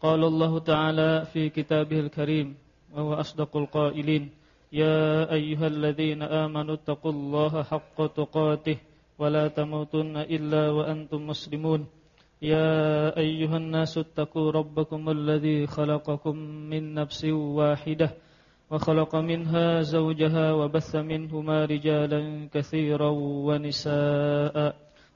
قال الله تعالى في كتابه الكريم وهو أصدق القائلين يا أيها الذين آمنوا اتقوا الله حق تقاته ولا تموتن إلا وأنتم مسلمون. يا أيها الناس اتقوا ربكم الذي خلقكم من نفس واحدة وخلق منها زوجها وبث منهما رجالا كثيرا ونساء.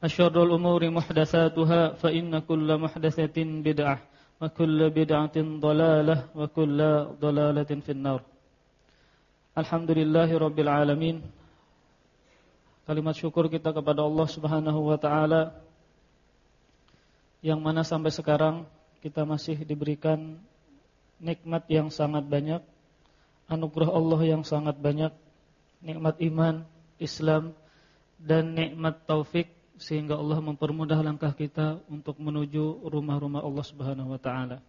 Asyarrul umuri muhdatsatuha fa inna kulla muhdatsatin bid'ah wa kulla bid'atin dhalalah wa kulla dhalalatin finnar. Alhamdulillahi rabbil alamin. Kalimat syukur kita kepada Allah Subhanahu wa taala yang mana sampai sekarang kita masih diberikan nikmat yang sangat banyak, anugerah Allah yang sangat banyak, nikmat iman, Islam dan nikmat taufik sehingga Allah mempermudah langkah kita untuk menuju rumah-rumah Allah Subhanahu wa taala.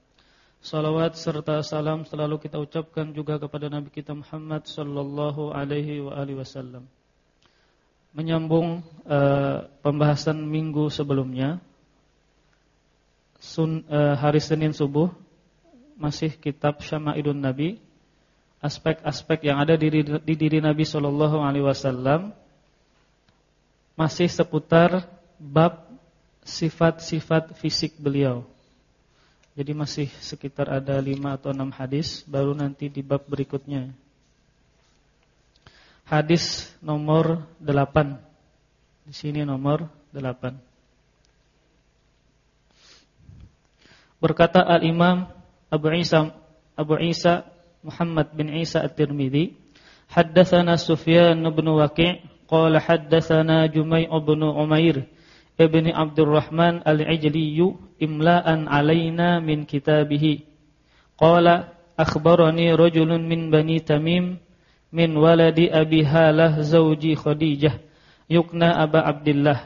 Salawat serta salam selalu kita ucapkan juga kepada Nabi kita Muhammad sallallahu alaihi wa alihi wasallam. Menyambung uh, pembahasan minggu sebelumnya sun, uh, hari Senin subuh masih kitab Syama'ilun Nabi aspek-aspek yang ada di, di diri Nabi sallallahu alaihi wasallam masih seputar bab sifat-sifat fisik beliau. Jadi masih sekitar ada 5 atau 6 hadis baru nanti di bab berikutnya. Hadis nomor 8. Di sini nomor 8. Berkata Al-Imam Abu Isa Abu Isa Muhammad bin Isa At-Tirmizi, haddatsana Sufyan bin Waqi' قال حدثنا جميع بن عمير ابن عبد الرحمن العجلي إملاء علينا من كتابه قال أخبرني رجل من بني تميم من ولد أبي هالة زوج خديجة يقنى أبا عبد الله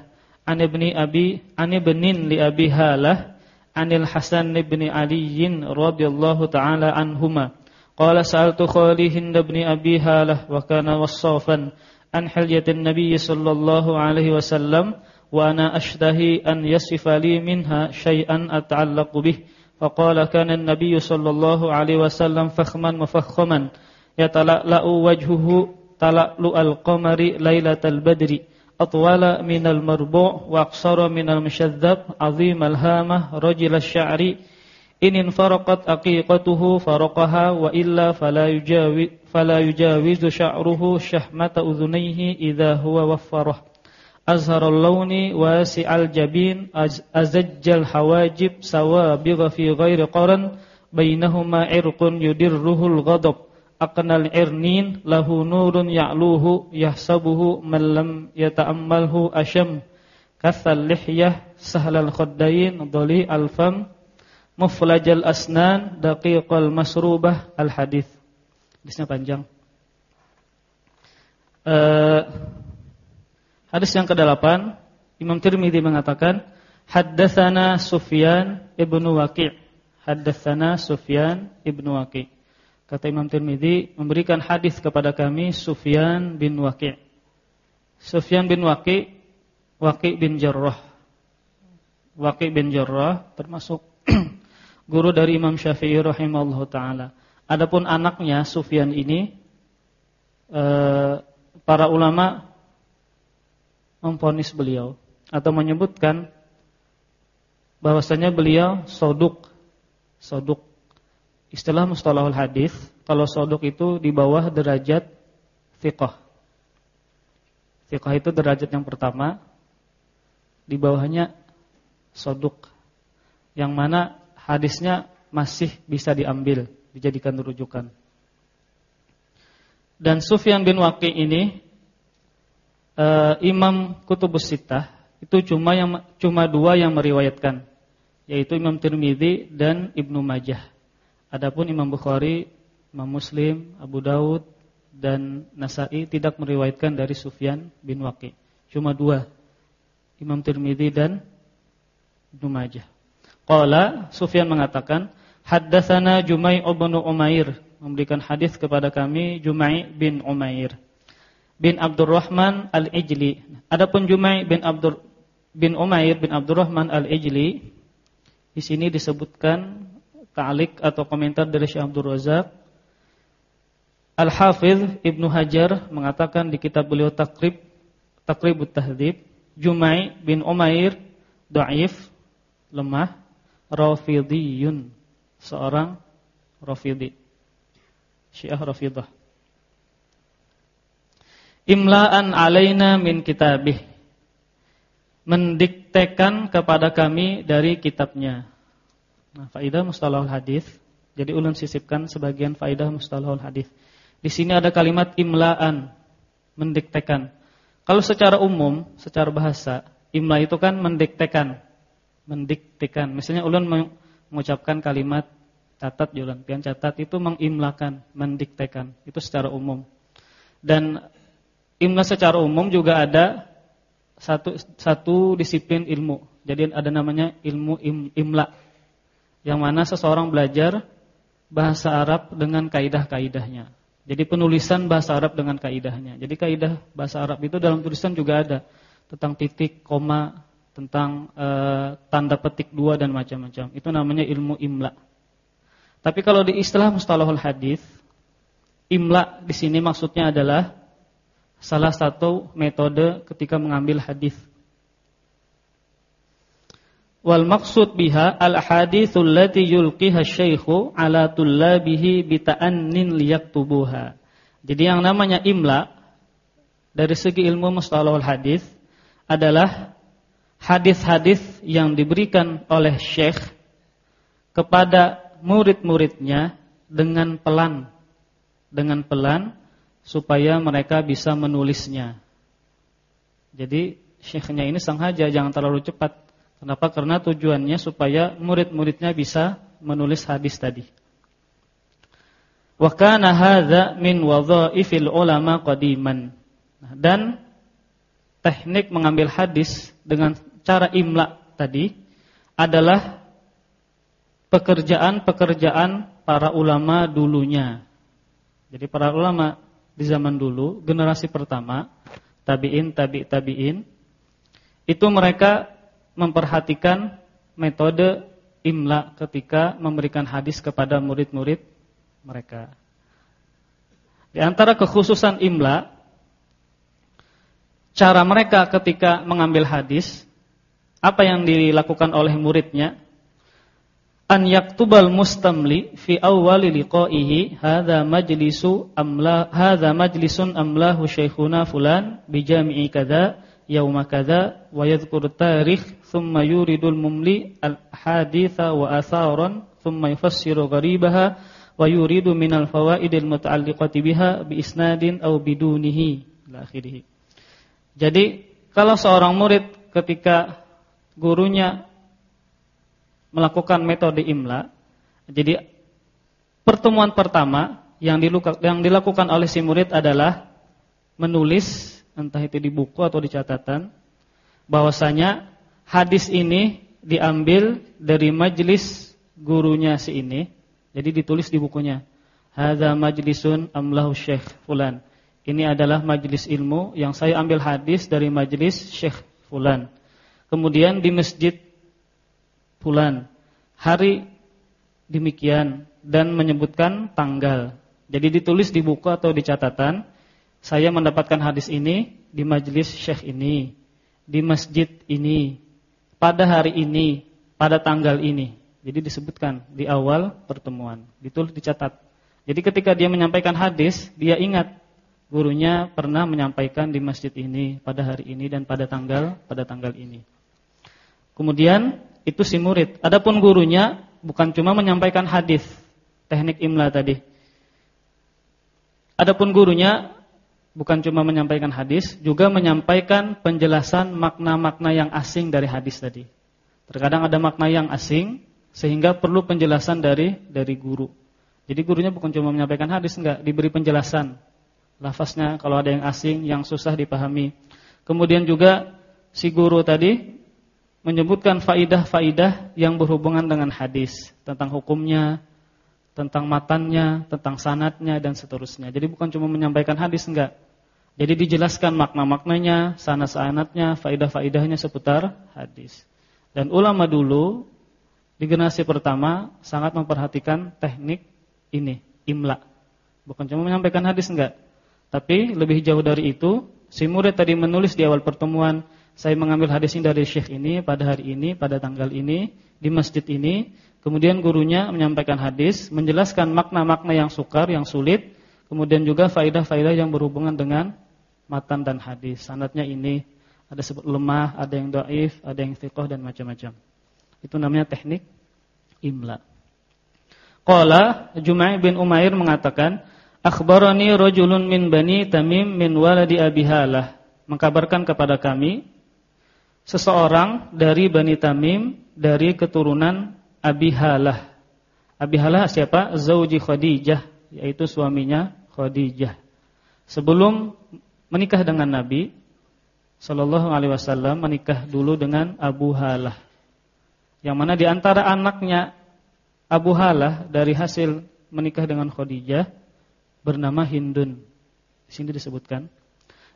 عن ابن أبي عن ابن لأبي هالة عن الحسن بن علي رضي الله تعالى عنهما قال سألت خالي هند بن أبي هالة وكان وصافا an hilyatin Nabi sallallahu alaihi wasallam wa ana ashtahi an yasifa li minha syai'an ata'allaqu bih faqala kana an-nabiy sallallahu alaihi wasallam fakhman mufakhaman yatala'u wajhuhu tala'lu al-qamari lailatal badri atwala min al-marbu' wa aqsara min al-mushadzab azim al-hamah rajil asy-sya'ri in faraqat aqiqatuhu faraqaha wa illa fala yujawi fala yujawizu sya'ruhu syahmata udhunayhi idza huwa waffarah azharal lawni wasi'al jabin azajjal hawajib sawabigha fi ghairi qaran bainahuma irqun yudirruhul ghadab aqnal irnin lahu nurun ya'luhu yahsabuhu man lam yata'ammalhu asham kathal lihyah sahlal khaddain dhali al fam muflajal asnan daqiqal masrubah al hadis. Hadisnya panjang. Uh, hadis yang ke-8 Imam Tirmizi mengatakan haddatsana Sufyan ibnu Waqi'. Haddatsana Sufyan ibnu Waqi'. Kata Imam Tirmizi memberikan hadis kepada kami Sufyan bin Waqi'. Sufyan bin Waqi' Waqi' bin Jarrah. Waqi' bin Jarrah termasuk guru dari Imam Syafi'i rahimahullah taala. Adapun anaknya Sufyan ini eh, para ulama memponis beliau atau menyebutkan bahwasanya beliau soduk soduk. Istilah mustalahul hadis, kalau soduk itu di bawah derajat fiqh. Fiqh itu derajat yang pertama, di bawahnya soduk. Yang mana hadisnya masih bisa diambil, dijadikan rujukan. Dan Sufyan bin Waqi ini uh, Imam Kutubus Sittah itu cuma yang cuma dua yang meriwayatkan, yaitu Imam Tirmidzi dan Ibnu Majah. Adapun Imam Bukhari, Imam Muslim, Abu Daud dan Nasai tidak meriwayatkan dari Sufyan bin Waqi. Cuma dua. Imam Tirmidzi dan Ibnu Majah. Qala Sufyan mengatakan, haddatsana Jumai' bin Umair. Memberikan hadis kepada kami Jumai bin Umair. Bin Abdurrahman Al-Ijli. Adapun Jumai bin Abdur bin Umair bin Abdurrahman Al-Ijli di sini disebutkan ta'liq atau komentar dari Syekh Abdul Razak. Al-Hafiz Ibnu Hajar mengatakan di kitab beliau Takrib Takribut Tahdzib Jumai bin Umair dhaif lemah rafidiyun seorang rafidi Syiah Rafidah. Imla'an alaina min kitabih. Mendiktekan kepada kami dari kitabnya. Nah, faidah mustalahul hadis. Jadi ulun sisipkan sebagian faidah mustalahul hadis. Di sini ada kalimat imla'an, mendiktekan. Kalau secara umum, secara bahasa, imla itu kan mendiktekan. Mendiktekan. Misalnya ulun mengucapkan kalimat catat jualan pian catat itu mengimlakan, mendiktekan. Itu secara umum. Dan imla secara umum juga ada satu satu disiplin ilmu. Jadi ada namanya ilmu im, imla. Yang mana seseorang belajar bahasa Arab dengan kaidah-kaidahnya. Jadi penulisan bahasa Arab dengan kaidahnya. Jadi kaidah bahasa Arab itu dalam tulisan juga ada tentang titik, koma, tentang e, tanda petik dua dan macam-macam. Itu namanya ilmu imla. Tapi kalau di istilah mustalahul hadis, imla di sini maksudnya adalah salah satu metode ketika mengambil hadis. Wal maksud biha al haditsul lati yulqiha syaikhu ala tullabihi bi ta'annin liyaktubuha. Jadi yang namanya imla dari segi ilmu mustalahul hadis adalah hadis-hadis yang diberikan oleh syekh kepada murid-muridnya dengan pelan dengan pelan supaya mereka bisa menulisnya. Jadi syekhnya ini sengaja jangan terlalu cepat. Kenapa? Karena tujuannya supaya murid-muridnya bisa menulis hadis tadi. Wa kana hadza min wadhaifil ulama qadiman. Dan teknik mengambil hadis dengan cara imla tadi adalah pekerjaan-pekerjaan para ulama dulunya. Jadi para ulama di zaman dulu, generasi pertama, tabi'in, tabi' tabi'in, itu mereka memperhatikan metode imla ketika memberikan hadis kepada murid-murid mereka. Di antara kekhususan imla, cara mereka ketika mengambil hadis, apa yang dilakukan oleh muridnya, an yaktubal mustamli fi awwali liqa'ihi hadza majlisu amla hadza majlisun amlahu syekhuna fulan bi jami'i kadza yauma kadza wa yadhkur tarikh thumma yuridul mumli al haditha wa atharan thumma yufassiru gharibaha wa yuridu minal fawaidil muta'alliqati biha bi isnadin aw bidunihi. Ila akhirih. Jadi kalau seorang murid ketika gurunya melakukan metode imla. Jadi pertemuan pertama yang dilakukan oleh si murid adalah menulis entah itu di buku atau di catatan bahwasanya hadis ini diambil dari majelis gurunya si ini. Jadi ditulis di bukunya. Hadza majlisun amlahu syekh fulan. Ini adalah majelis ilmu yang saya ambil hadis dari majelis syekh fulan. Kemudian di masjid fulan. Hari demikian dan menyebutkan tanggal. Jadi ditulis di buku atau di catatan, saya mendapatkan hadis ini di majelis syekh ini, di masjid ini, pada hari ini, pada tanggal ini. Jadi disebutkan di awal pertemuan. Ditulis dicatat. Jadi ketika dia menyampaikan hadis, dia ingat gurunya pernah menyampaikan di masjid ini pada hari ini dan pada tanggal pada tanggal ini. Kemudian itu si murid. Adapun gurunya bukan cuma menyampaikan hadis, teknik imla tadi. Adapun gurunya bukan cuma menyampaikan hadis, juga menyampaikan penjelasan makna-makna yang asing dari hadis tadi. Terkadang ada makna yang asing sehingga perlu penjelasan dari dari guru. Jadi gurunya bukan cuma menyampaikan hadis enggak, diberi penjelasan. Lafaznya kalau ada yang asing yang susah dipahami. Kemudian juga si guru tadi menyebutkan faidah-faidah yang berhubungan dengan hadis, tentang hukumnya, tentang matannya, tentang sanatnya dan seterusnya. Jadi bukan cuma menyampaikan hadis enggak. Jadi dijelaskan makna-maknanya, sanat-sanatnya, faidah-faidahnya seputar hadis. Dan ulama dulu di generasi pertama sangat memperhatikan teknik ini, imla. Bukan cuma menyampaikan hadis enggak, tapi lebih jauh dari itu, si murid tadi menulis di awal pertemuan, saya mengambil hadis ini dari syekh ini pada hari ini, pada tanggal ini, di masjid ini. Kemudian gurunya menyampaikan hadis, menjelaskan makna-makna yang sukar, yang sulit, kemudian juga faidah-faidah yang berhubungan dengan matan dan hadis. Sanatnya ini ada sebut lemah, ada yang doif, ada yang thiqah dan macam-macam. Itu namanya teknik imla. Qala Jumai bin Umair mengatakan, "Akhbarani rajulun min Bani Tamim min waladi Abi Halah." Mengkabarkan kepada kami seseorang dari Bani Tamim dari keturunan Abi Halah. Abi Halah siapa? Zauji Khadijah, yaitu suaminya Khadijah. Sebelum menikah dengan Nabi sallallahu alaihi wasallam menikah dulu dengan Abu Halah. Yang mana di antara anaknya Abu Halah dari hasil menikah dengan Khadijah bernama Hindun. Di sini disebutkan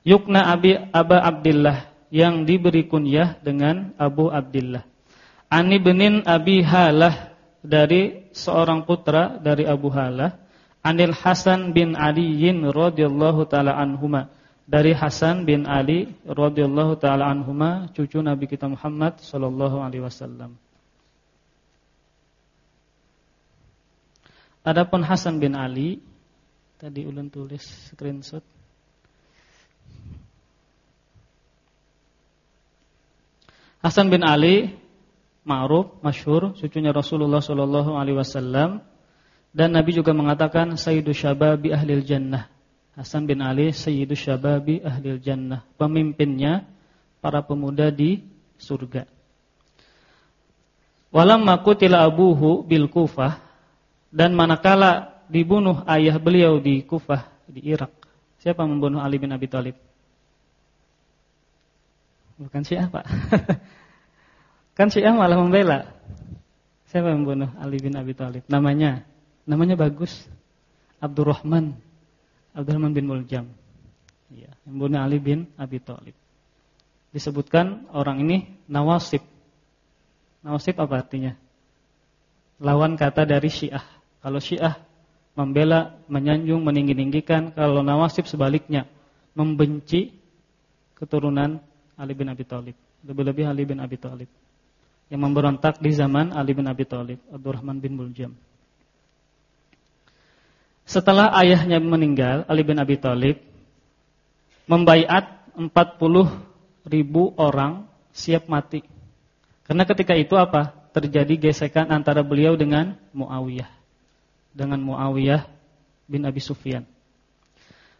Yukna Abi Aba Abdullah yang diberi kunyah dengan Abu Abdullah. Ani benin Abi Halah dari seorang putra dari Abu Halah, Anil Hasan bin Ali radhiyallahu taala anhuma dari Hasan bin Ali radhiyallahu taala anhuma cucu Nabi kita Muhammad sallallahu alaihi wasallam. Adapun Hasan bin Ali tadi ulun tulis screenshot. Hasan bin Ali ma'ruf, masyhur, cucunya Rasulullah sallallahu alaihi wasallam dan Nabi juga mengatakan sayyidu syababi ahlil jannah. Hasan bin Ali sayyidu syababi ahlil jannah, pemimpinnya para pemuda di surga. Walamma qutila abuhu bil Kufah dan manakala dibunuh ayah beliau di Kufah di Irak. Siapa membunuh Ali bin Abi Thalib? Bukan Syiah, Pak. kan Syiah malah membela. Siapa membunuh Ali bin Abi Thalib? Namanya, namanya bagus. Abdurrahman. Abdurrahman bin Muljam. Ya, membunuh Ali bin Abi Thalib. Disebutkan orang ini nawasib. Nawasib apa artinya? Lawan kata dari Syiah. Kalau Syiah membela, menyanjung, meninggi-ninggikan, kalau Nawasib sebaliknya membenci keturunan Ali bin Abi Thalib. Lebih-lebih Ali bin Abi Thalib. Yang memberontak di zaman Ali bin Abi Thalib, Abdurrahman bin Muljam. Setelah ayahnya meninggal, Ali bin Abi Thalib membaiat 40 ribu orang siap mati. Karena ketika itu apa? Terjadi gesekan antara beliau dengan Muawiyah dengan Muawiyah bin Abi Sufyan.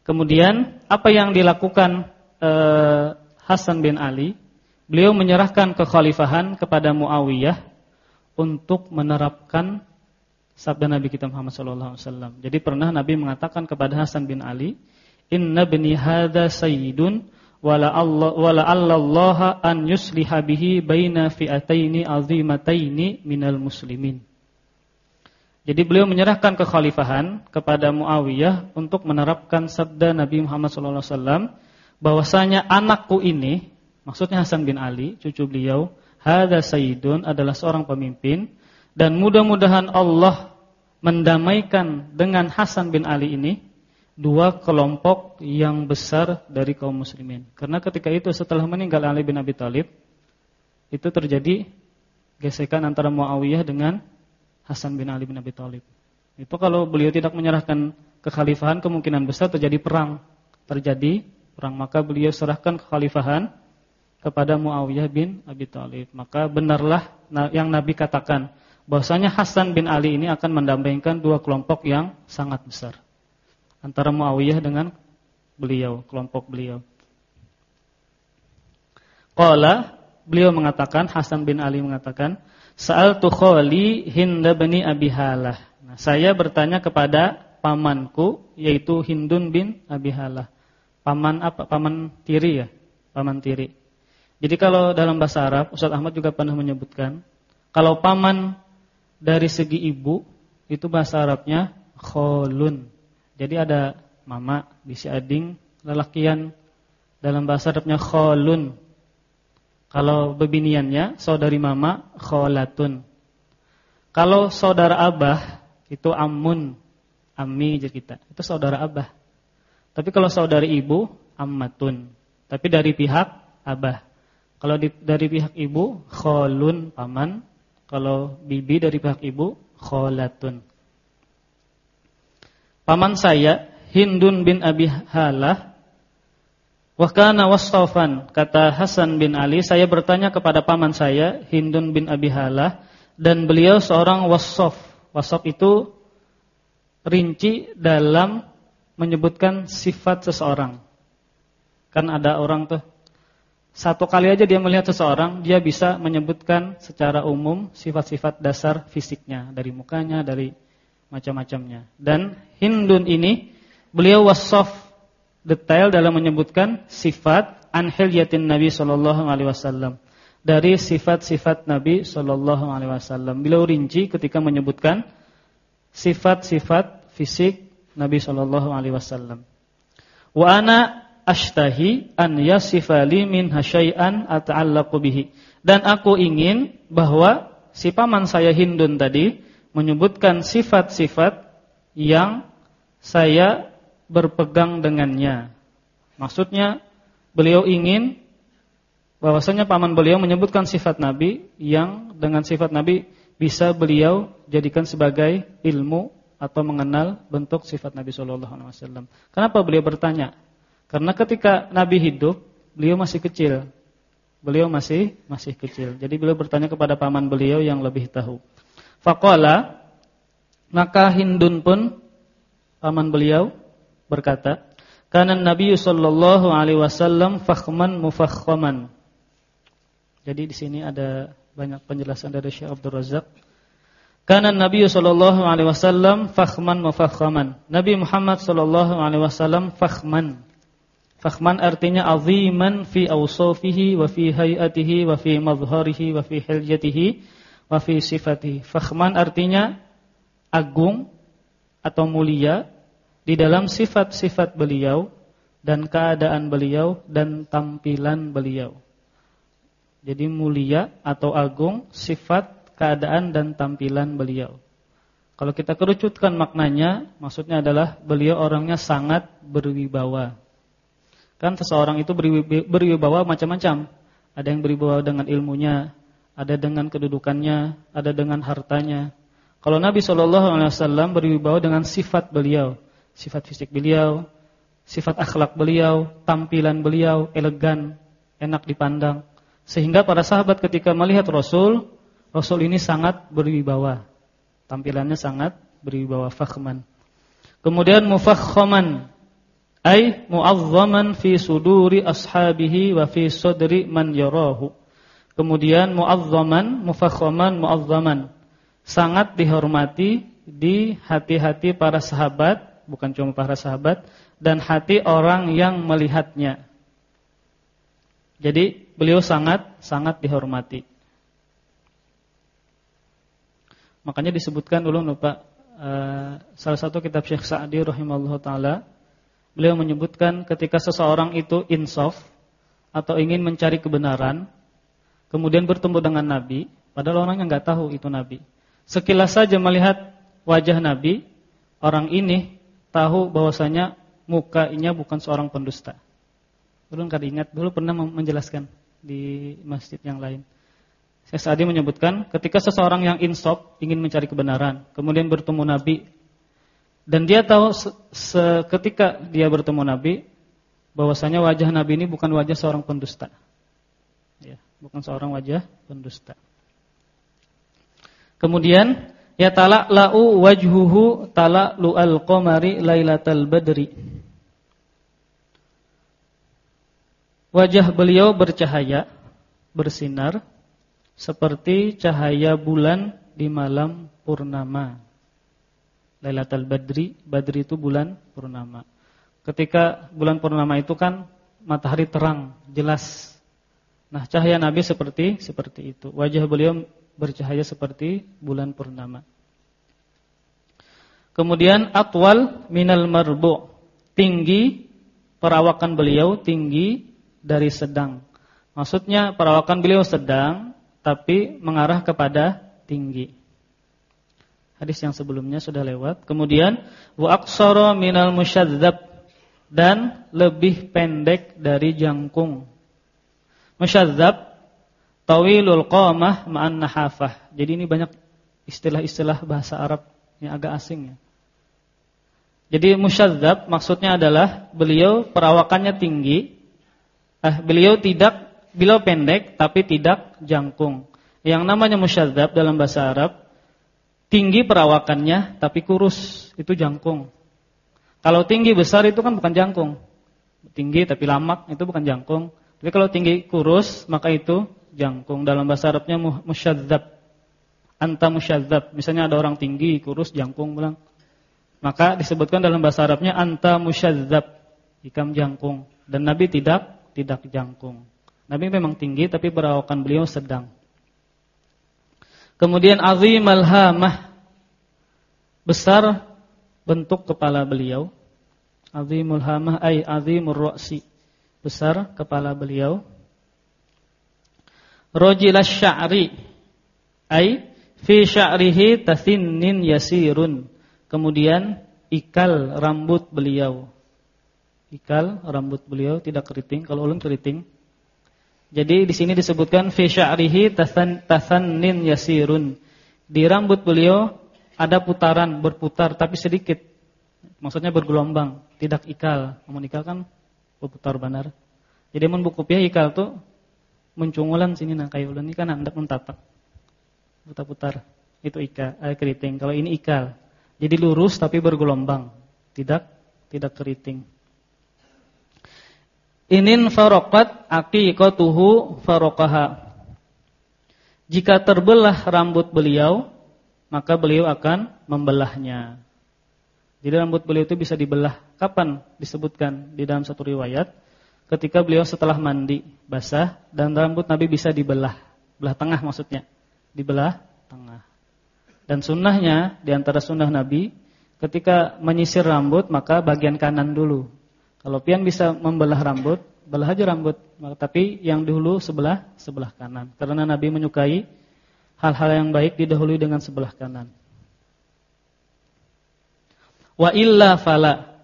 Kemudian apa yang dilakukan eh, Hasan bin Ali? Beliau menyerahkan kekhalifahan kepada Muawiyah untuk menerapkan sabda Nabi kita Muhammad SAW. Jadi pernah Nabi mengatakan kepada Hasan bin Ali, Inna bni hadza sayyidun wala Allah wala an yusliha bihi baina fi'ataini azimataini minal muslimin. Jadi beliau menyerahkan kekhalifahan kepada Muawiyah untuk menerapkan sabda Nabi Muhammad SAW bahwasanya anakku ini, maksudnya Hasan bin Ali, cucu beliau, hada sayyidun adalah seorang pemimpin dan mudah-mudahan Allah mendamaikan dengan Hasan bin Ali ini dua kelompok yang besar dari kaum muslimin. Karena ketika itu setelah meninggal Ali bin Abi Thalib itu terjadi gesekan antara Muawiyah dengan Hasan bin Ali bin Abi Thalib. Itu kalau beliau tidak menyerahkan kekhalifahan kemungkinan besar terjadi perang. Terjadi perang maka beliau serahkan kekhalifahan kepada Muawiyah bin Abi Thalib. Maka benarlah yang Nabi katakan bahwasanya Hasan bin Ali ini akan mendampingkan dua kelompok yang sangat besar. Antara Muawiyah dengan beliau, kelompok beliau. Qala beliau mengatakan Hasan bin Ali mengatakan, "Sa'altu khali Hind bin Abi Halah." Nah, saya bertanya kepada pamanku yaitu Hindun bin Abi Halah. Paman apa? Paman tiri ya? Paman tiri. Jadi kalau dalam bahasa Arab, Ustaz Ahmad juga pernah menyebutkan, kalau paman dari segi ibu itu bahasa Arabnya kholun. Jadi ada mama, bisi ading, lelakian dalam bahasa Arabnya kholun. Kalau bebiniannya saudari mama kholatun. Kalau saudara abah itu amun, ammi jadi kita. Itu saudara abah. Tapi kalau saudari ibu ammatun. Tapi dari pihak abah. Kalau di, dari pihak ibu kholun paman, kalau bibi dari pihak ibu kholatun. Paman saya Hindun bin Abi Halah Wakana wasfan kata Hasan bin Ali, saya bertanya kepada paman saya Hindun bin Abi Halah dan beliau seorang wasaf. Wasaf itu rinci dalam menyebutkan sifat seseorang. Kan ada orang tuh satu kali aja dia melihat seseorang, dia bisa menyebutkan secara umum sifat-sifat dasar fisiknya dari mukanya, dari macam-macamnya. Dan Hindun ini beliau wasaf detail dalam menyebutkan sifat anhilyatin Nabi sallallahu alaihi wasallam. Dari sifat-sifat Nabi sallallahu alaihi wasallam. Beliau rinci ketika menyebutkan sifat-sifat fisik Nabi sallallahu alaihi wasallam. Wa ana ashtahi an yasifali min hasyai'an ata'allaqu bihi. Dan aku ingin bahwa si paman saya Hindun tadi menyebutkan sifat-sifat yang saya berpegang dengannya. Maksudnya beliau ingin bahwasanya paman beliau menyebutkan sifat Nabi yang dengan sifat Nabi bisa beliau jadikan sebagai ilmu atau mengenal bentuk sifat Nabi Shallallahu Alaihi Wasallam. Kenapa beliau bertanya? Karena ketika Nabi hidup, beliau masih kecil. Beliau masih masih kecil. Jadi beliau bertanya kepada paman beliau yang lebih tahu. Fakola maka Hindun pun paman beliau berkata, "Kana Nabi sallallahu alaihi wasallam fakhman mufakhaman." Jadi di sini ada banyak penjelasan dari Syekh Abdul Razak. Kana Nabi sallallahu alaihi wasallam fakhman mufakhaman. Nabi Muhammad sallallahu alaihi wasallam fakhman. Fakhman artinya aziman fi awsafihi wa fi hayatihi wa fi madhharihi wa fi hiljatihi wa fi sifatihi. Fakhman artinya agung atau mulia di dalam sifat-sifat beliau dan keadaan beliau dan tampilan beliau. Jadi mulia atau agung sifat, keadaan dan tampilan beliau. Kalau kita kerucutkan maknanya, maksudnya adalah beliau orangnya sangat berwibawa. Kan seseorang itu berwibawa macam-macam. Ada yang berwibawa dengan ilmunya, ada dengan kedudukannya, ada dengan hartanya. Kalau Nabi Shallallahu Alaihi Wasallam berwibawa dengan sifat beliau, sifat fisik beliau, sifat akhlak beliau, tampilan beliau elegan, enak dipandang. Sehingga para sahabat ketika melihat Rasul, Rasul ini sangat berwibawa. Tampilannya sangat berwibawa fakhman. Kemudian mufakhaman ay mu'azzaman fi suduri ashabihi wa fi sadri man yarahu. Kemudian mu'azzaman, mufakhaman, mu'azzaman. Sangat dihormati di hati-hati para sahabat bukan cuma para sahabat dan hati orang yang melihatnya. Jadi beliau sangat sangat dihormati. Makanya disebutkan dulu lupa uh, salah satu kitab Syekh Sa'di rahimahullah taala beliau menyebutkan ketika seseorang itu insaf atau ingin mencari kebenaran kemudian bertemu dengan nabi padahal orangnya nggak tahu itu nabi. Sekilas saja melihat wajah nabi, orang ini tahu bahwasanya mukanya bukan seorang pendusta. Belum kan ingat dulu pernah menjelaskan di masjid yang lain. Syekh Sa'di menyebutkan ketika seseorang yang insop ingin mencari kebenaran, kemudian bertemu Nabi dan dia tahu seketika dia bertemu Nabi bahwasanya wajah Nabi ini bukan wajah seorang pendusta. Ya, bukan seorang wajah pendusta. Kemudian ya lau wajhuhu lu al-qamari lailatal badri. Wajah beliau bercahaya, bersinar seperti cahaya bulan di malam purnama. Lailatul Badri, Badri itu bulan purnama. Ketika bulan purnama itu kan matahari terang, jelas. Nah, cahaya Nabi seperti seperti itu. Wajah beliau bercahaya seperti bulan purnama. Kemudian atwal minal marbu. Tinggi perawakan beliau tinggi dari sedang. Maksudnya perawakan beliau sedang tapi mengarah kepada tinggi. Hadis yang sebelumnya sudah lewat. Kemudian wa aqsara minal musyadzab dan lebih pendek dari jangkung. Musyadzab tawilul qamah ma'an nahafah. Jadi ini banyak istilah-istilah bahasa Arab yang agak asing ya. Jadi musyadzab maksudnya adalah beliau perawakannya tinggi, eh, beliau tidak beliau pendek tapi tidak jangkung. Yang namanya musyadzab dalam bahasa Arab tinggi perawakannya tapi kurus, itu jangkung. Kalau tinggi besar itu kan bukan jangkung. Tinggi tapi lamak itu bukan jangkung. Tapi kalau tinggi kurus maka itu jangkung. Dalam bahasa Arabnya musyadzab. Anta musyadzab. Misalnya ada orang tinggi, kurus, jangkung bilang. Maka disebutkan dalam bahasa Arabnya anta musyadzab. Ikam jangkung. Dan Nabi tidak tidak jangkung. Nabi memang tinggi tapi perawakan beliau sedang. Kemudian azimal hamah besar bentuk kepala beliau. Azimul hamah ay azimur ra'si. Besar kepala beliau. Rajilas sya'ri ay fi sya'rihi tathinnin yasirun. Kemudian ikal rambut beliau. Ikal rambut beliau tidak keriting, kalau ulun keriting. Jadi di sini disebutkan fi sya'rihi tasannin yasirun. Di rambut beliau ada putaran berputar tapi sedikit. Maksudnya bergelombang, tidak ikal. Namun ikal kan berputar benar. Jadi mun buku pia ikal tuh muncungulan sini nah ulun ini kan hendak mentapak. Putar-putar. Itu ikal, eh, keriting. Kalau ini ikal. Jadi lurus tapi bergelombang, tidak tidak keriting. Inin farokat aqiqatuhu farokaha. Jika terbelah rambut beliau, maka beliau akan membelahnya. Jadi rambut beliau itu bisa dibelah. Kapan disebutkan di dalam satu riwayat? Ketika beliau setelah mandi basah dan rambut Nabi bisa dibelah. Belah tengah maksudnya. Dibelah tengah. Dan sunnahnya, di antara sunnah Nabi, ketika menyisir rambut maka bagian kanan dulu kalau pian bisa membelah rambut, belah aja rambut. Tapi yang dulu sebelah sebelah kanan. Karena Nabi menyukai hal-hal yang baik didahului dengan sebelah kanan. Wa illa fala.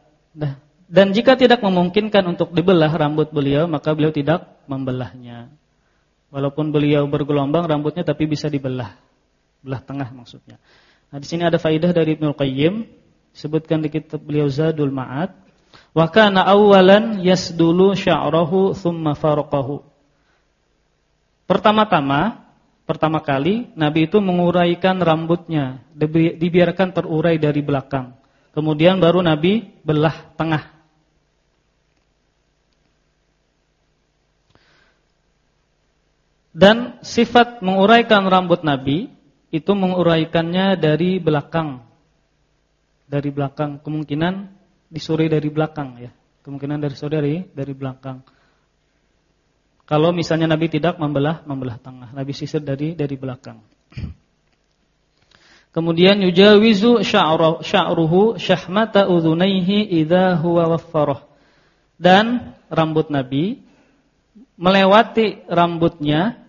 Dan jika tidak memungkinkan untuk dibelah rambut beliau, maka beliau tidak membelahnya. Walaupun beliau bergelombang rambutnya tapi bisa dibelah. Belah tengah maksudnya. Nah, di sini ada faidah dari Ibnu Qayyim, sebutkan di kitab beliau Zadul Ma'ad Wa kana awwalan yasdulu sya'rahu thumma faraqahu. Pertama-tama, pertama kali Nabi itu menguraikan rambutnya, dibiarkan terurai dari belakang. Kemudian baru Nabi belah tengah. Dan sifat menguraikan rambut Nabi itu menguraikannya dari belakang. Dari belakang kemungkinan disuri dari belakang ya. Kemungkinan dari sore dari dari belakang. Kalau misalnya Nabi tidak membelah membelah tengah, Nabi sisir dari dari belakang. Kemudian yujawizu sya'ruhu syahmata udhunaihi idza huwa waffarah. Dan rambut Nabi melewati rambutnya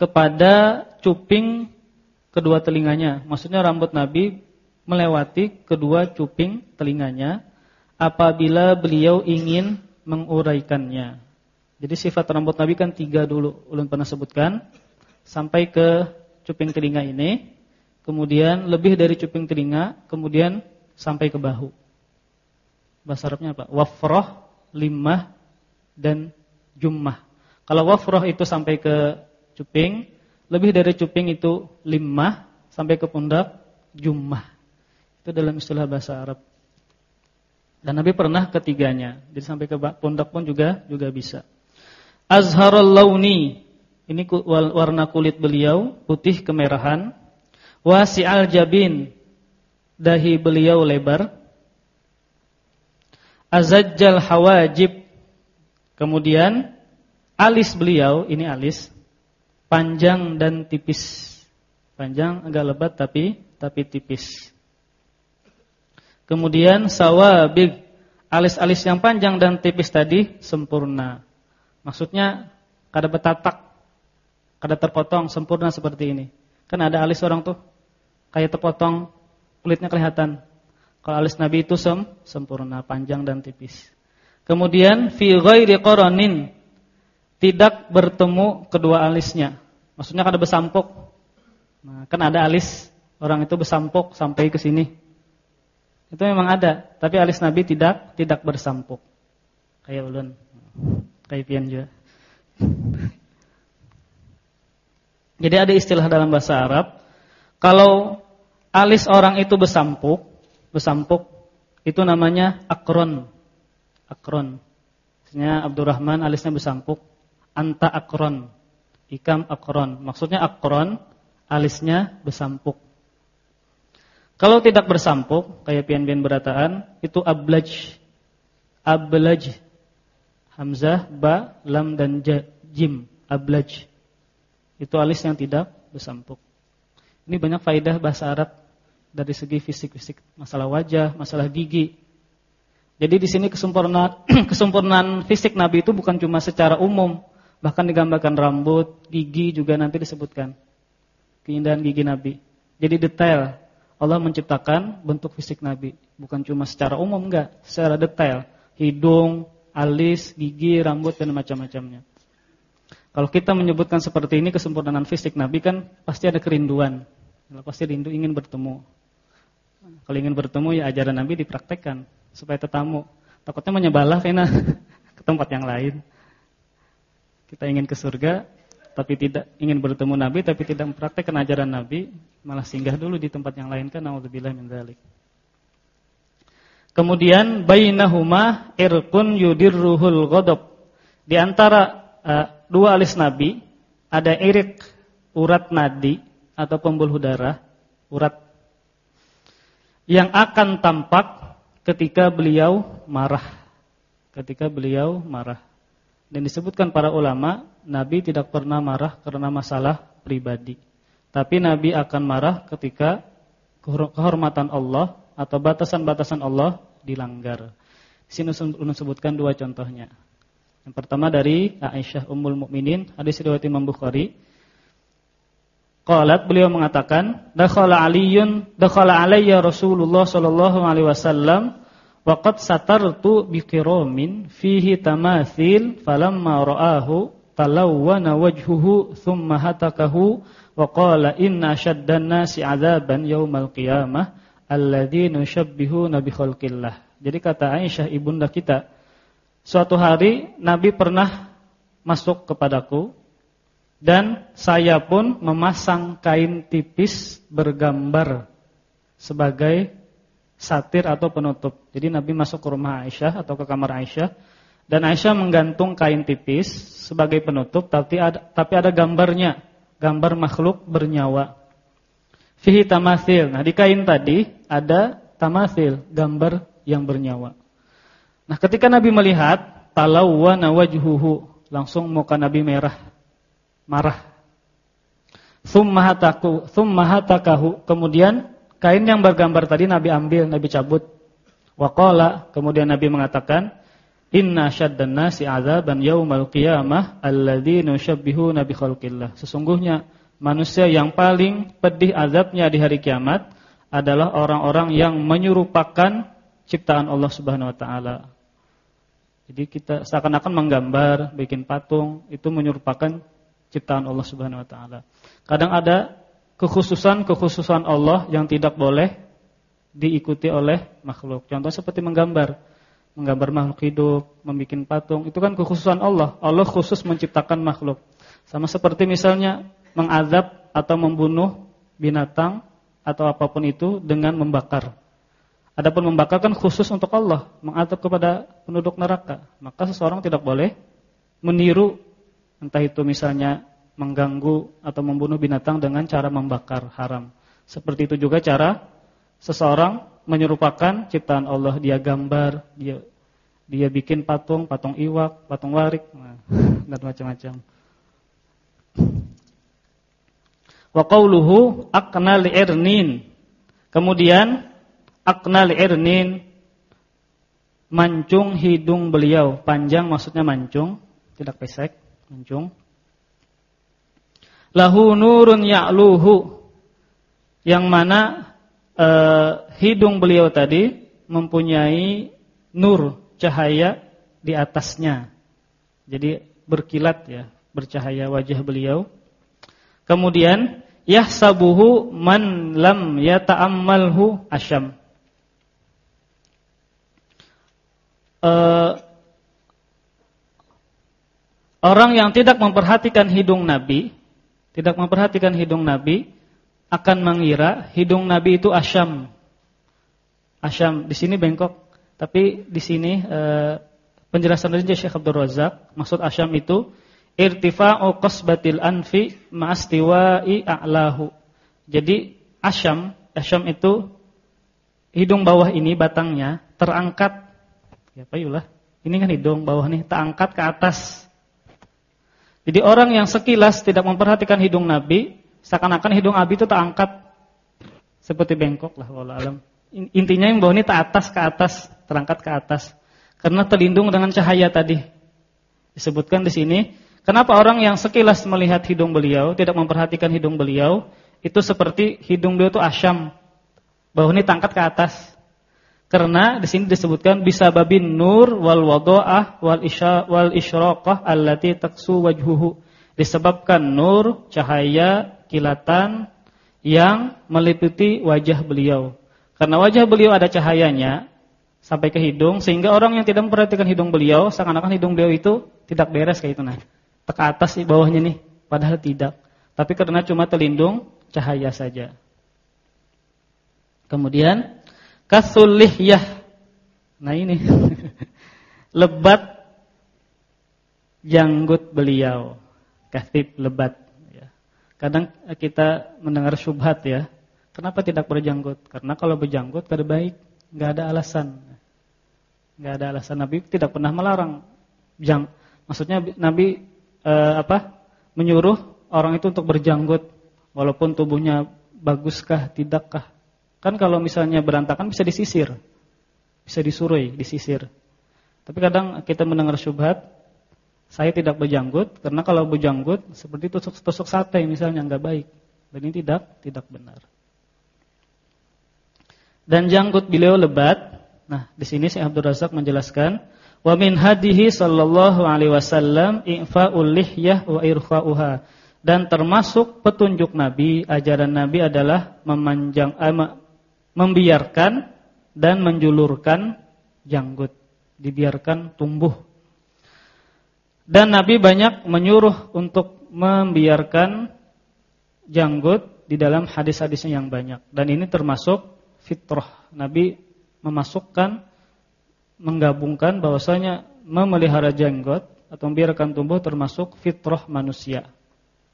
kepada cuping kedua telinganya. Maksudnya rambut Nabi melewati kedua cuping telinganya apabila beliau ingin menguraikannya. Jadi sifat rambut Nabi kan tiga dulu, ulun pernah sebutkan, sampai ke cuping telinga ini, kemudian lebih dari cuping telinga, kemudian sampai ke bahu. Bahasa Arabnya apa? Wafroh, limah, dan jummah. Kalau wafroh itu sampai ke cuping, lebih dari cuping itu limah, sampai ke pundak, jummah. Itu dalam istilah bahasa Arab. Dan Nabi pernah ketiganya. Jadi sampai ke pundak pun juga juga bisa. Azharul launi. Ini warna kulit beliau putih kemerahan. Wasi'al jabin. Dahi beliau lebar. Azajjal hawajib. Kemudian alis beliau, ini alis panjang dan tipis. Panjang agak lebat tapi tapi tipis. Kemudian sawabig alis-alis yang panjang dan tipis tadi sempurna. Maksudnya kada betatak, kada terpotong sempurna seperti ini. Kan ada alis orang tuh kayak terpotong kulitnya kelihatan. Kalau alis Nabi itu sem sempurna, panjang dan tipis. Kemudian fi ghairi tidak bertemu kedua alisnya. Maksudnya kada besampuk. Nah, kan ada alis orang itu besampuk sampai ke sini. Itu memang ada, tapi alis Nabi tidak tidak bersampuk. Kayak ulun. Kayak pian juga. Jadi ada istilah dalam bahasa Arab, kalau alis orang itu besampuk, besampuk itu namanya akron. Akron. Maksudnya Abdurrahman alisnya besampuk, anta akron. Ikam akron. Maksudnya akron alisnya besampuk. Kalau tidak bersampuk kayak pian-pian berataan itu ablaj. Ablaj. Hamzah, ba, lam dan jim. Ablaj. Itu alis yang tidak bersampuk. Ini banyak faedah bahasa Arab dari segi fisik-fisik, masalah wajah, masalah gigi. Jadi di sini kesempurnaan kesempurnaan fisik Nabi itu bukan cuma secara umum, bahkan digambarkan rambut, gigi juga nanti disebutkan. Keindahan gigi Nabi. Jadi detail Allah menciptakan bentuk fisik Nabi, bukan cuma secara umum enggak, secara detail, hidung, alis, gigi, rambut dan macam-macamnya. Kalau kita menyebutkan seperti ini kesempurnaan fisik Nabi kan pasti ada kerinduan. Pasti rindu ingin bertemu. Kalau ingin bertemu ya ajaran Nabi dipraktekkan supaya tetamu. Takutnya menyebalah karena ke tempat yang lain. Kita ingin ke surga, tapi tidak ingin bertemu Nabi tapi tidak mempraktekkan ajaran Nabi, malah singgah dulu di tempat yang lain kan naudzubillah min dzalik. Kemudian bainahuma irqun yudirruhul ghadab. Di antara uh, dua alis Nabi ada irik urat nadi atau pembuluh darah, urat yang akan tampak ketika beliau marah. Ketika beliau marah. Dan disebutkan para ulama, Nabi tidak pernah marah karena masalah pribadi. Tapi Nabi akan marah ketika kehormatan Allah atau batasan-batasan Allah dilanggar. Di sini ulun sebutkan dua contohnya. Yang pertama dari Aisyah Ummul Mukminin, hadis riwayat Imam Bukhari. Qalat beliau mengatakan, "Dakhala Aliyun, dakhala alayya Rasulullah sallallahu alaihi wasallam Waqad satartu biqiramin fihi tamathil falamma ra'ahu talawwana wajhuhu thumma hatakahu wa qala inna shaddan nasi 'adzaban yaumal qiyamah alladzina yushabbihuna bi khalqillah. Jadi kata Aisyah ibunda kita, suatu hari Nabi pernah masuk kepadaku dan saya pun memasang kain tipis bergambar sebagai satir atau penutup. Jadi Nabi masuk ke rumah Aisyah atau ke kamar Aisyah dan Aisyah menggantung kain tipis sebagai penutup tapi ada tapi ada gambarnya, gambar makhluk bernyawa. Fihi tamathil. Nah, di kain tadi ada tamathil, gambar yang bernyawa. Nah, ketika Nabi melihat talawwana wajhuhu, langsung muka Nabi merah. Marah. Thumma hataku, hatakahu. Kemudian Kain yang bergambar tadi Nabi ambil, Nabi cabut. Waqala, kemudian Nabi mengatakan, Inna syaddan nasi azaban yaumal qiyamah alladzina yushabbihuna bi khalqillah. Sesungguhnya manusia yang paling pedih azabnya di hari kiamat adalah orang-orang yang menyerupakan ciptaan Allah Subhanahu wa taala. Jadi kita seakan-akan menggambar, bikin patung, itu menyerupakan ciptaan Allah Subhanahu wa taala. Kadang ada kekhususan-kekhususan Allah yang tidak boleh diikuti oleh makhluk. Contoh seperti menggambar, menggambar makhluk hidup, membuat patung, itu kan kekhususan Allah. Allah khusus menciptakan makhluk. Sama seperti misalnya mengazab atau membunuh binatang atau apa pun itu dengan membakar. Adapun membakar kan khusus untuk Allah, mengadab kepada penduduk neraka. Maka seseorang tidak boleh meniru entah itu misalnya mengganggu atau membunuh binatang dengan cara membakar haram. Seperti itu juga cara seseorang menyerupakan ciptaan Allah, dia gambar, dia dia bikin patung, patung iwak, patung warik, nah, dan macam-macam. Wa qawluhu aqna li'irnin. Kemudian aqna li'irnin mancung hidung beliau. Panjang maksudnya mancung, tidak pesek, mancung. Lahu nurun ya'luhu. Yang mana uh, hidung beliau tadi mempunyai nur, cahaya di atasnya. Jadi berkilat ya, bercahaya wajah beliau. Kemudian yahsabuhu man lam yata'ammalhu asyam. Uh, orang yang tidak memperhatikan hidung Nabi, tidak memperhatikan hidung Nabi akan mengira hidung Nabi itu asyam. Asyam di sini bengkok, tapi di sini uh, penjelasan dari Syekh Abdul Razak, maksud asyam itu irtifa'u qasbatil anfi ma'astiwa'i a'lahu. Jadi asyam, asyam itu hidung bawah ini batangnya terangkat. Ya payulah. Ini kan hidung bawah nih terangkat ke atas. Jadi orang yang sekilas tidak memperhatikan hidung Nabi, seakan-akan hidung Nabi itu terangkat seperti bengkok lah wallah alam. Intinya yang bawah ini tak atas ke atas, terangkat ke atas. Karena terlindung dengan cahaya tadi. Disebutkan di sini Kenapa orang yang sekilas melihat hidung beliau tidak memperhatikan hidung beliau itu seperti hidung beliau itu asyam, bau ini tangkat ke atas. Karena di sini disebutkan bisa babin nur wal wadoah wal isya wal isyraqah allati taksu wajhuhu. Disebabkan nur, cahaya, kilatan yang meliputi wajah beliau. Karena wajah beliau ada cahayanya sampai ke hidung sehingga orang yang tidak memperhatikan hidung beliau seakan-akan hidung beliau itu tidak beres kayak itu nah ke atas di bawahnya nih, padahal tidak. Tapi karena cuma terlindung cahaya saja. Kemudian kasulihyah. Nah ini lebat janggut beliau. Kathib lebat ya. Kadang kita mendengar syubhat ya. Kenapa tidak berjanggut? Karena kalau berjanggut kada baik, nggak ada alasan. nggak ada alasan Nabi tidak pernah melarang jang. Maksudnya Nabi eh, apa? menyuruh orang itu untuk berjanggut walaupun tubuhnya baguskah tidakkah. Kan kalau misalnya berantakan bisa disisir. Bisa disurui, disisir. Tapi kadang kita mendengar syubhat saya tidak berjanggut karena kalau berjanggut seperti tusuk-tusuk sate misalnya enggak baik. Dan ini tidak tidak benar. Dan janggut beliau lebat. Nah, di sini Syekh Abdul Razak menjelaskan Wa min hadihi sallallahu alaihi wasallam i'fa'ul lihyah wa irfa'uha. Dan termasuk petunjuk Nabi, ajaran Nabi adalah memanjang eh, membiarkan dan menjulurkan janggut, dibiarkan tumbuh. Dan Nabi banyak menyuruh untuk membiarkan janggut di dalam hadis-hadisnya yang banyak. Dan ini termasuk fitrah. Nabi memasukkan menggabungkan bahwasanya memelihara jenggot atau membiarkan tumbuh termasuk fitrah manusia.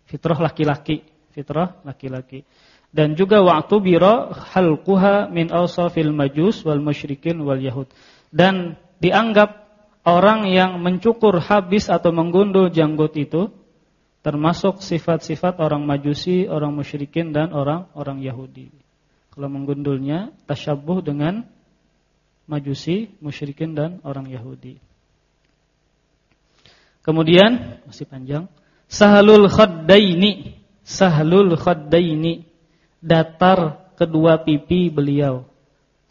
Fitrah laki-laki, fitrah laki-laki. Dan juga waktu biro halquha min awsafil majus wal musyrikin wal yahud. Dan dianggap orang yang mencukur habis atau menggundul janggut itu termasuk sifat-sifat orang majusi, orang musyrikin dan orang-orang Yahudi. Kalau menggundulnya tasyabuh dengan Majusi, musyrikin dan orang Yahudi. Kemudian masih panjang, sahlul khaddaini, sahlul khaddaini, datar kedua pipi beliau.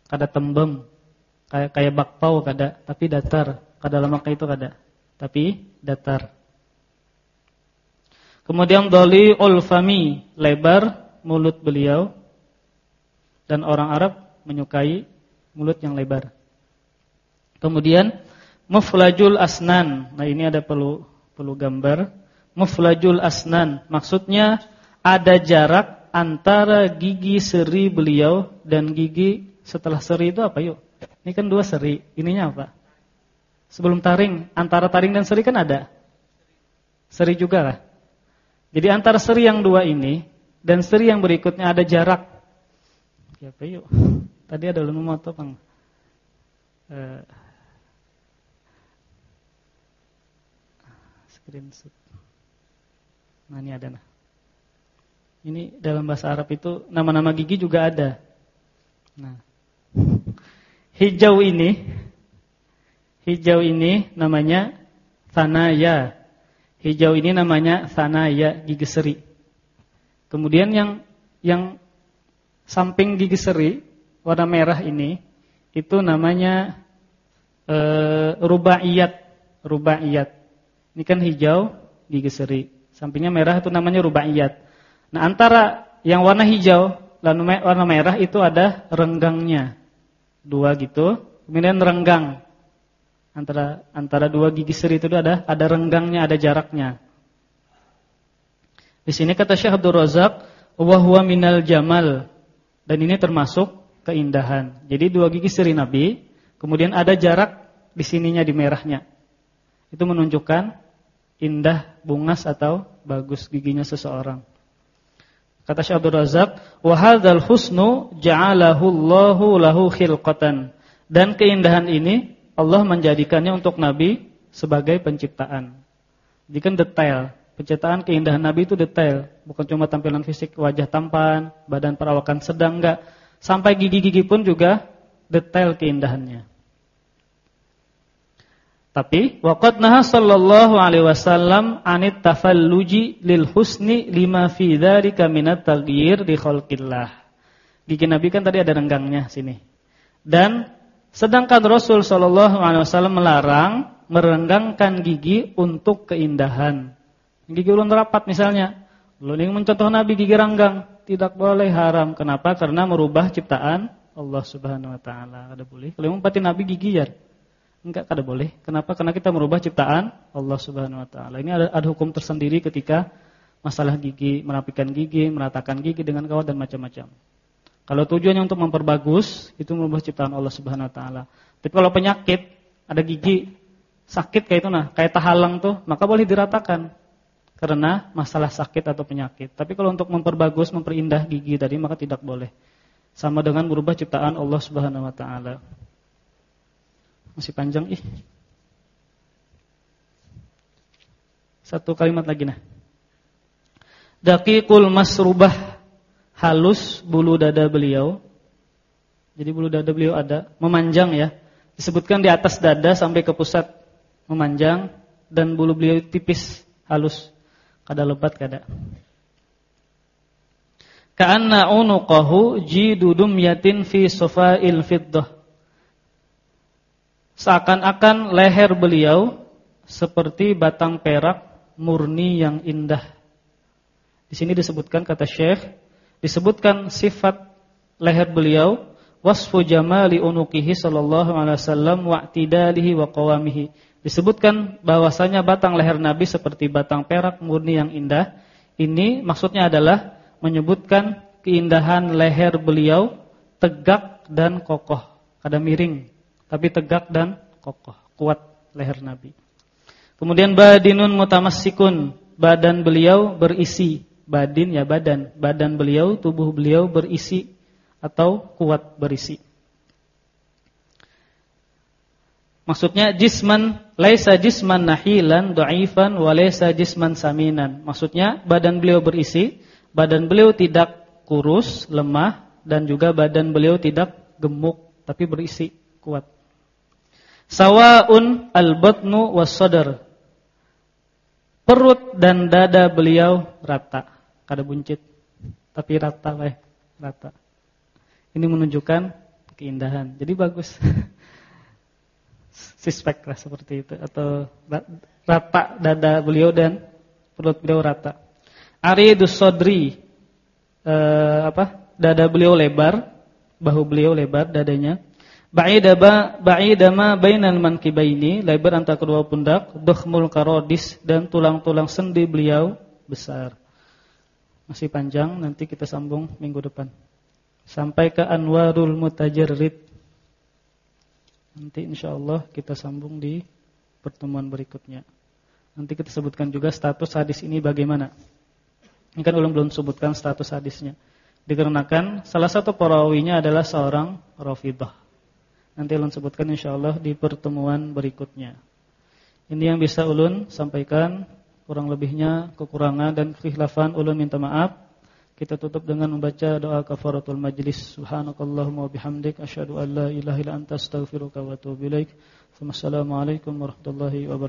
Kada tembem, kayak kayak bakpao kada, tapi datar. kada lemak itu kada, tapi datar. Kemudian doli ulfami, lebar mulut beliau dan orang Arab menyukai mulut yang lebar. Kemudian muflajul asnan. Nah, ini ada perlu perlu gambar. Muflajul asnan maksudnya ada jarak antara gigi seri beliau dan gigi setelah seri itu apa yuk? Ini kan dua seri. Ininya apa? Sebelum taring, antara taring dan seri kan ada. Seri juga lah. Jadi antara seri yang dua ini dan seri yang berikutnya ada jarak. Ya, apa yuk? Tadi ada ulun moto bang. Uh, screenshot. Nah ini ada nah. Ini dalam bahasa Arab itu nama-nama gigi juga ada. Nah, hijau ini, hijau ini namanya sanaya. Hijau ini namanya sanaya gigi seri. Kemudian yang yang samping gigi seri warna merah ini itu namanya e, rubaiyat. Rubaiyat. Ini kan hijau gigi seri. Sampingnya merah itu namanya rubaiyat. Nah, antara yang warna hijau dan warna merah itu ada renggangnya. Dua gitu. Kemudian renggang. Antara antara dua gigi seri itu ada ada renggangnya, ada jaraknya. Di sini kata Syekh Abdul Razak, "Wa huwa minal jamal." Dan ini termasuk keindahan. Jadi dua gigi seri Nabi, kemudian ada jarak di sininya di merahnya. Itu menunjukkan indah, bungas atau bagus giginya seseorang. Kata Syekh Abdul Razak, "Wa hadzal husnu ja'alahu Allahu lahu khilqatan." Dan keindahan ini Allah menjadikannya untuk Nabi sebagai penciptaan. Jadi kan detail. Penciptaan keindahan Nabi itu detail, bukan cuma tampilan fisik, wajah tampan, badan perawakan sedang enggak Sampai gigi-gigi pun juga detail keindahannya. Tapi waqad naha sallallahu alaihi wasallam anit tafalluji lil husni lima fi dzalika minat taghyir di khalqillah. Gigi Nabi kan tadi ada renggangnya sini. Dan sedangkan Rasul sallallahu alaihi wasallam melarang merenggangkan gigi untuk keindahan. Gigi ulun rapat misalnya. Ulun ingin mencontoh Nabi gigi renggang tidak boleh haram. Kenapa? Karena merubah ciptaan Allah Subhanahu wa taala. Kada boleh. Kalau umpati Nabi gigi ya. Enggak kada boleh. Kenapa? Karena kita merubah ciptaan Allah Subhanahu wa taala. Ini ada, ada hukum tersendiri ketika masalah gigi, merapikan gigi, meratakan gigi dengan kawat dan macam-macam. Kalau tujuannya untuk memperbagus, itu merubah ciptaan Allah Subhanahu wa taala. Tapi kalau penyakit, ada gigi sakit kayak itu nah, kayak tahalang tuh, maka boleh diratakan karena masalah sakit atau penyakit. Tapi kalau untuk memperbagus, memperindah gigi tadi maka tidak boleh. Sama dengan merubah ciptaan Allah Subhanahu wa taala. Masih panjang ih. Satu kalimat lagi nah. Daqiqul masrubah halus bulu dada beliau. Jadi bulu dada beliau ada memanjang ya. Disebutkan di atas dada sampai ke pusat memanjang dan bulu beliau tipis halus kada lebat kada Ka'anna unuqahu jidudum yatin fi sofa'il fiddah Seakan-akan leher beliau seperti batang perak murni yang indah. Di sini disebutkan kata Syekh, disebutkan sifat leher beliau wasfu jamali unuqihi sallallahu alaihi wasallam wa i'tidalihi wa qawamihi disebutkan bahwasanya batang leher Nabi seperti batang perak murni yang indah. Ini maksudnya adalah menyebutkan keindahan leher beliau tegak dan kokoh. Kada miring, tapi tegak dan kokoh, kuat leher Nabi. Kemudian badinun mutamassikun, badan beliau berisi, badin ya badan, badan beliau, tubuh beliau berisi atau kuat berisi. Maksudnya jisman laisa jisman nahilan dhaifan wa laisa jisman saminan. Maksudnya badan beliau berisi, badan beliau tidak kurus, lemah dan juga badan beliau tidak gemuk tapi berisi, kuat. Sawaun al-batnu was-sadr. Perut dan dada beliau rata, kada buncit, tapi rata weh, rata. Ini menunjukkan keindahan. Jadi bagus. suspek lah seperti itu atau rata dada beliau dan perut beliau rata. Aridus sodri eh, apa? Dada beliau lebar, bahu beliau lebar dadanya. Ba'idaba ba'idama bainal mankibaini, lebar antara kedua pundak, dukhmul karodis dan tulang-tulang sendi beliau besar. Masih panjang, nanti kita sambung minggu depan. Sampai ke Anwarul Mutajarrid. Nanti insyaallah kita sambung di pertemuan berikutnya. Nanti kita sebutkan juga status hadis ini bagaimana. Ini kan ulun belum sebutkan status hadisnya. Dikarenakan salah satu perawinya adalah seorang Rafidah. Nanti ulun sebutkan insyaallah di pertemuan berikutnya. Ini yang bisa ulun sampaikan, kurang lebihnya kekurangan dan kekhilafan ulun minta maaf. Kita tutup dengan membaca doa kafaratul majlis. Subhanakallahumma wa bihamdik asyhadu an la ilaha illa anta astaghfiruka wa atubu ilaik. Wassalamualaikum warahmatullahi wabarakatuh.